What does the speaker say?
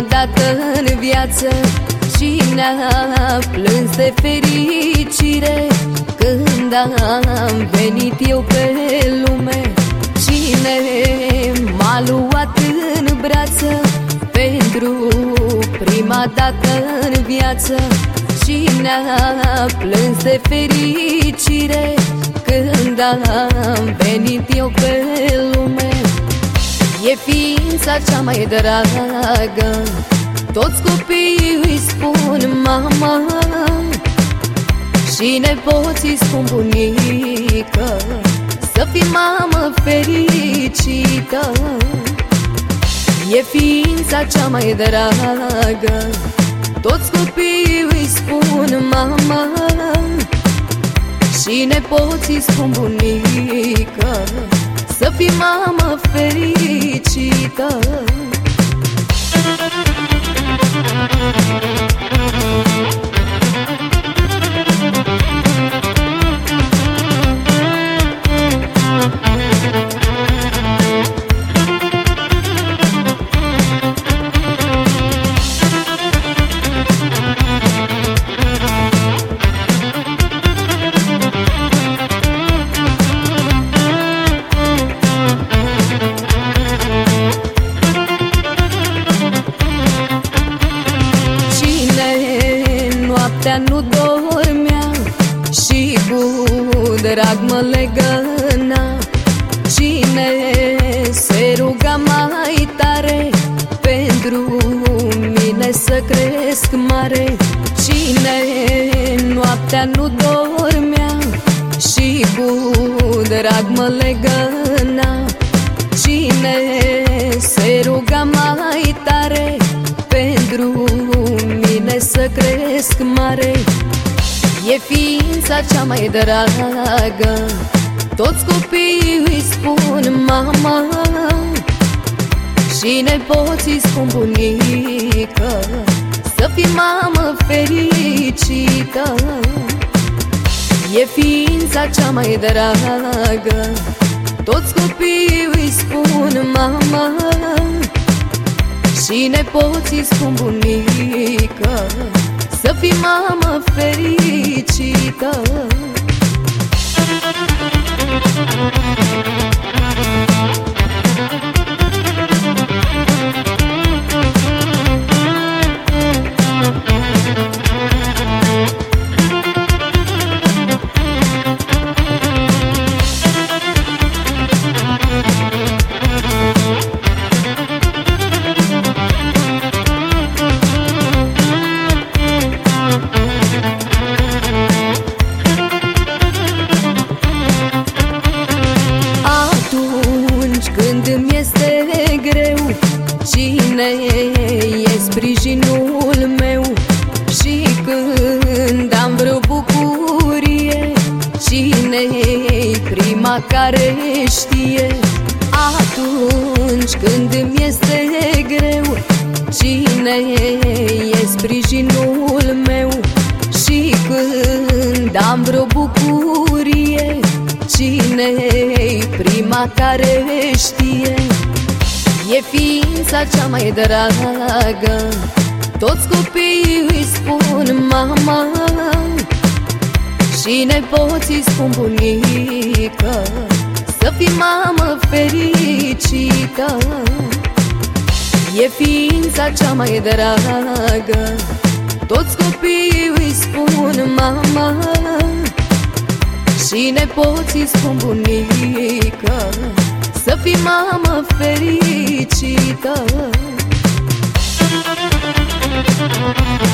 prima dată în viață Cine a plâns de fericire. Când am venit eu pe lume Cine m-a luat în brață? Pentru prima dată în viață Cine a plâns de fericire. Când am venit eu pe lume E ființa cea mai dragă. Toți copiii îi spun mama Și nepoții spun bunică Să fii mamă fericită. E ființa cea mai dragă. Toți copiii îi spun mama Și nepoții spun bunică Să fii mamă fericită noaptea nu dormea Și cu drag mă legăna. Cine se ruga mai tare Pentru mine să cresc mare? Cine noaptea nu dormea Și cu drag mă legăna? Cine se ruga mai mine să cresc mare. E ființa cea mai dragă. Toți copiii îi spun mama. Și nepoții spun bunică. Să fii mamă fericită. E ființa cea mai dragă. Toți copiii îi spun mama Și nepoții spun bunică Să fii mamă fericită. Cine e sprijinul meu. Și când am vreo bucurie Cine e prima care știe? Atunci când îmi este greu Cine e sprijinul meu? Și când am vreo bucurie Cine e prima care știe E ființa cea mai dragă. Toți copiii îi spun mama Și nepoții spun bunică Să fii mamă fericită. E ființa cea mai dragă. Toți copiii îi spun mama Și nepoții spun bunică să fii mamă fericită Thank you.